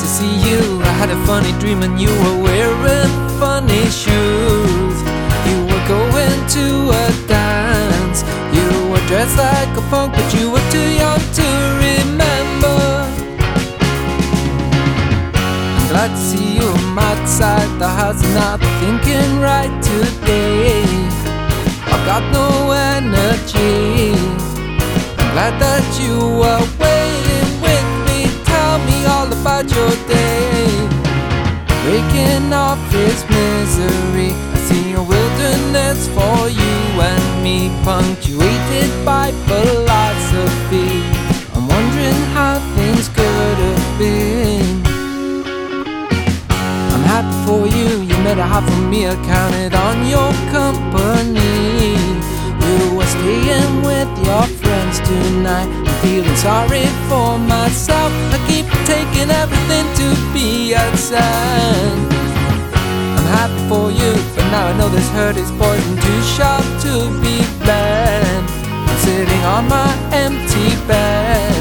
to see you. I had a funny dream and you were wearing funny shoes. You were going to a dance. You were dressed like a punk, but you were too young to remember. I'm glad to see you. I'm outside the house and not thinking right today. I've got no energy. I'm glad that you were me, by philosophy. I'm wondering how things could have been. I'm happy for you. You made a heart for me. I counted on your company. You were staying with your friends tonight. I'm feeling sorry for myself. I keep taking everything to be a this hurt is poison too sharp to be banned. I'm sitting on my empty bed.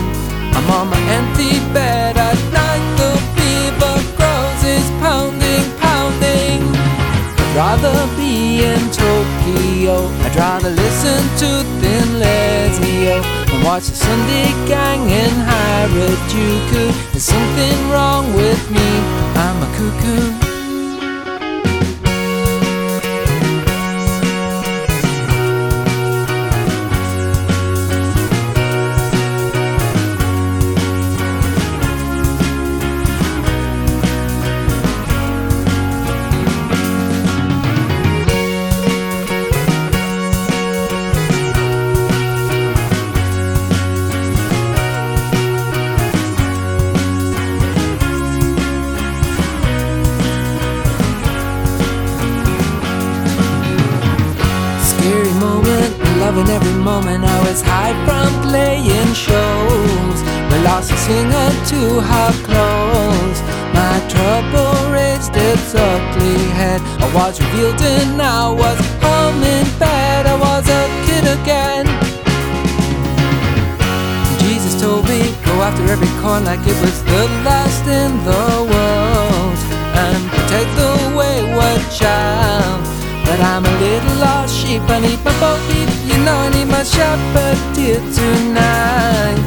I'm on my empty bed at night. The fever grows, it's pounding, pounding. I'd rather be in Tokyo. I'd rather listen to Thin Lizzy and watch the Sunday Gang in Harajuku. There's something wrong moment, every moment. I was high from playing shows. We lost a singer to her clothes. My trouble raised its ugly head. I was revealed and I was home in bed. I was a kid again. Jesus told me, go after every coin like it was the last in the world. Peep, you know I need my dear tonight.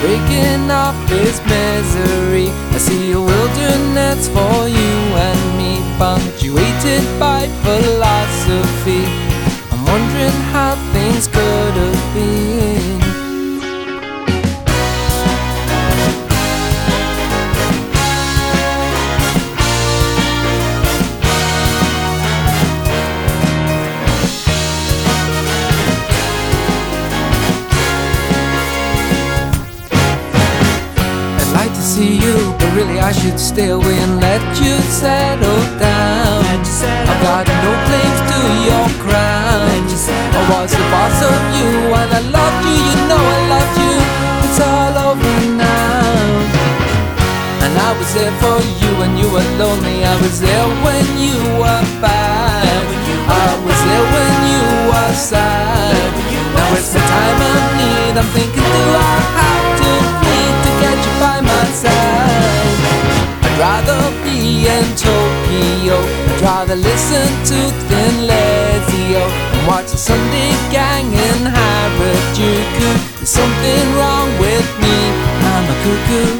Breaking off this misery, I see a wilderness for you and me, punctuated by philosophy. To you, but really I should stay away and let you settle down. I've got no claims to your crown. I was the boss of you, and I loved you. You know I loved you. It's all over now. And I was there for you when you were lonely. I was there when you were bad. I was there when you were sad. Now it's the time I need. I'm thinking, do I bandit gang in Harajuku. There's something wrong with me, I'm a cuckoo.